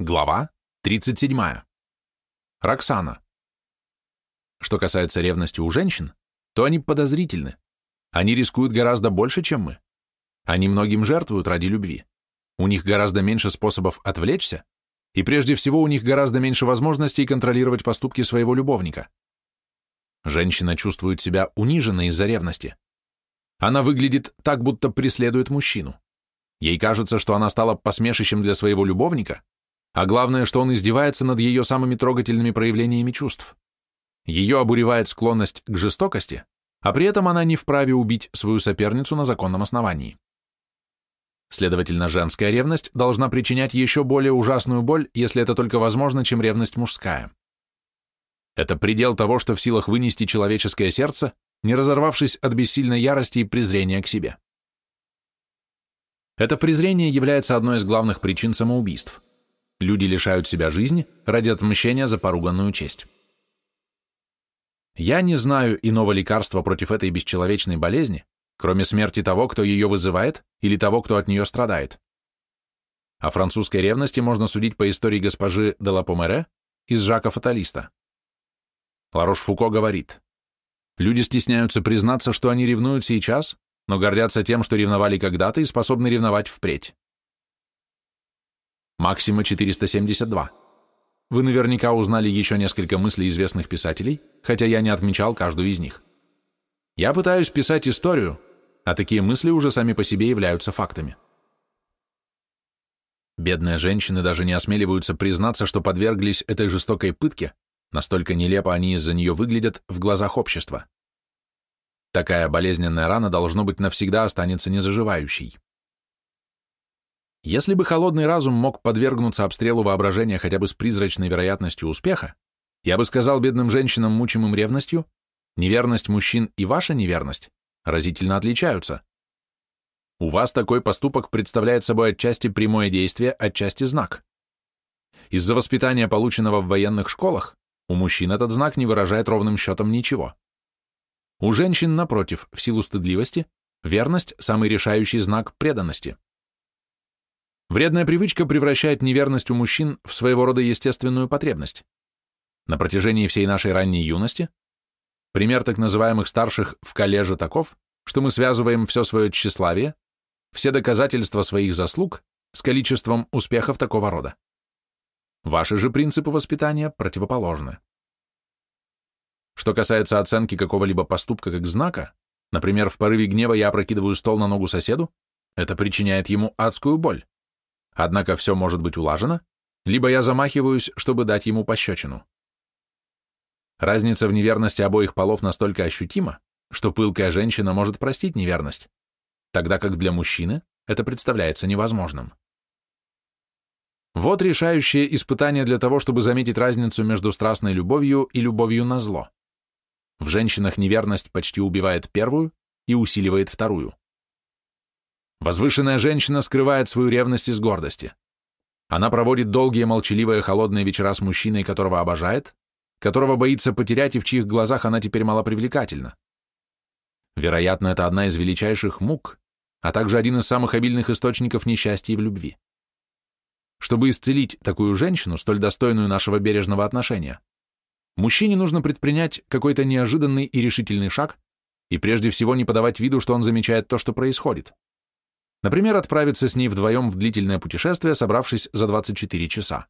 Глава 37. Роксана. Что касается ревности у женщин, то они подозрительны. Они рискуют гораздо больше, чем мы. Они многим жертвуют ради любви. У них гораздо меньше способов отвлечься, и прежде всего у них гораздо меньше возможностей контролировать поступки своего любовника. Женщина чувствует себя униженной из-за ревности. Она выглядит так, будто преследует мужчину. Ей кажется, что она стала посмешищем для своего любовника, а главное, что он издевается над ее самыми трогательными проявлениями чувств. Ее обуревает склонность к жестокости, а при этом она не вправе убить свою соперницу на законном основании. Следовательно, женская ревность должна причинять еще более ужасную боль, если это только возможно, чем ревность мужская. Это предел того, что в силах вынести человеческое сердце, не разорвавшись от бессильной ярости и презрения к себе. Это презрение является одной из главных причин самоубийств – Люди лишают себя жизни ради отмщения за поруганную честь. Я не знаю иного лекарства против этой бесчеловечной болезни, кроме смерти того, кто ее вызывает, или того, кто от нее страдает. О французской ревности можно судить по истории госпожи де ла Помере из Жака Фаталиста. Ларош Фуко говорит, «Люди стесняются признаться, что они ревнуют сейчас, но гордятся тем, что ревновали когда-то и способны ревновать впредь. Максима 472. Вы наверняка узнали еще несколько мыслей известных писателей, хотя я не отмечал каждую из них. Я пытаюсь писать историю, а такие мысли уже сами по себе являются фактами. Бедные женщины даже не осмеливаются признаться, что подверглись этой жестокой пытке, настолько нелепо они из-за нее выглядят в глазах общества. Такая болезненная рана, должно быть, навсегда останется незаживающей. Если бы холодный разум мог подвергнуться обстрелу воображения хотя бы с призрачной вероятностью успеха, я бы сказал бедным женщинам, мучимым ревностью, неверность мужчин и ваша неверность разительно отличаются. У вас такой поступок представляет собой отчасти прямое действие, отчасти знак. Из-за воспитания, полученного в военных школах, у мужчин этот знак не выражает ровным счетом ничего. У женщин, напротив, в силу стыдливости, верность – самый решающий знак преданности. Вредная привычка превращает неверность у мужчин в своего рода естественную потребность. На протяжении всей нашей ранней юности пример так называемых старших в коллеже таков, что мы связываем все свое тщеславие, все доказательства своих заслуг с количеством успехов такого рода. Ваши же принципы воспитания противоположны. Что касается оценки какого-либо поступка как знака, например, в порыве гнева я опрокидываю стол на ногу соседу, это причиняет ему адскую боль. Однако все может быть улажено, либо я замахиваюсь, чтобы дать ему пощечину. Разница в неверности обоих полов настолько ощутима, что пылкая женщина может простить неверность, тогда как для мужчины это представляется невозможным. Вот решающее испытание для того, чтобы заметить разницу между страстной любовью и любовью на зло. В женщинах неверность почти убивает первую и усиливает вторую. Возвышенная женщина скрывает свою ревность из гордости. Она проводит долгие, молчаливые, холодные вечера с мужчиной, которого обожает, которого боится потерять и в чьих глазах она теперь малопривлекательна. Вероятно, это одна из величайших мук, а также один из самых обильных источников несчастья в любви. Чтобы исцелить такую женщину, столь достойную нашего бережного отношения, мужчине нужно предпринять какой-то неожиданный и решительный шаг и прежде всего не подавать виду, что он замечает то, что происходит. Например, отправиться с ней вдвоем в длительное путешествие, собравшись за 24 часа.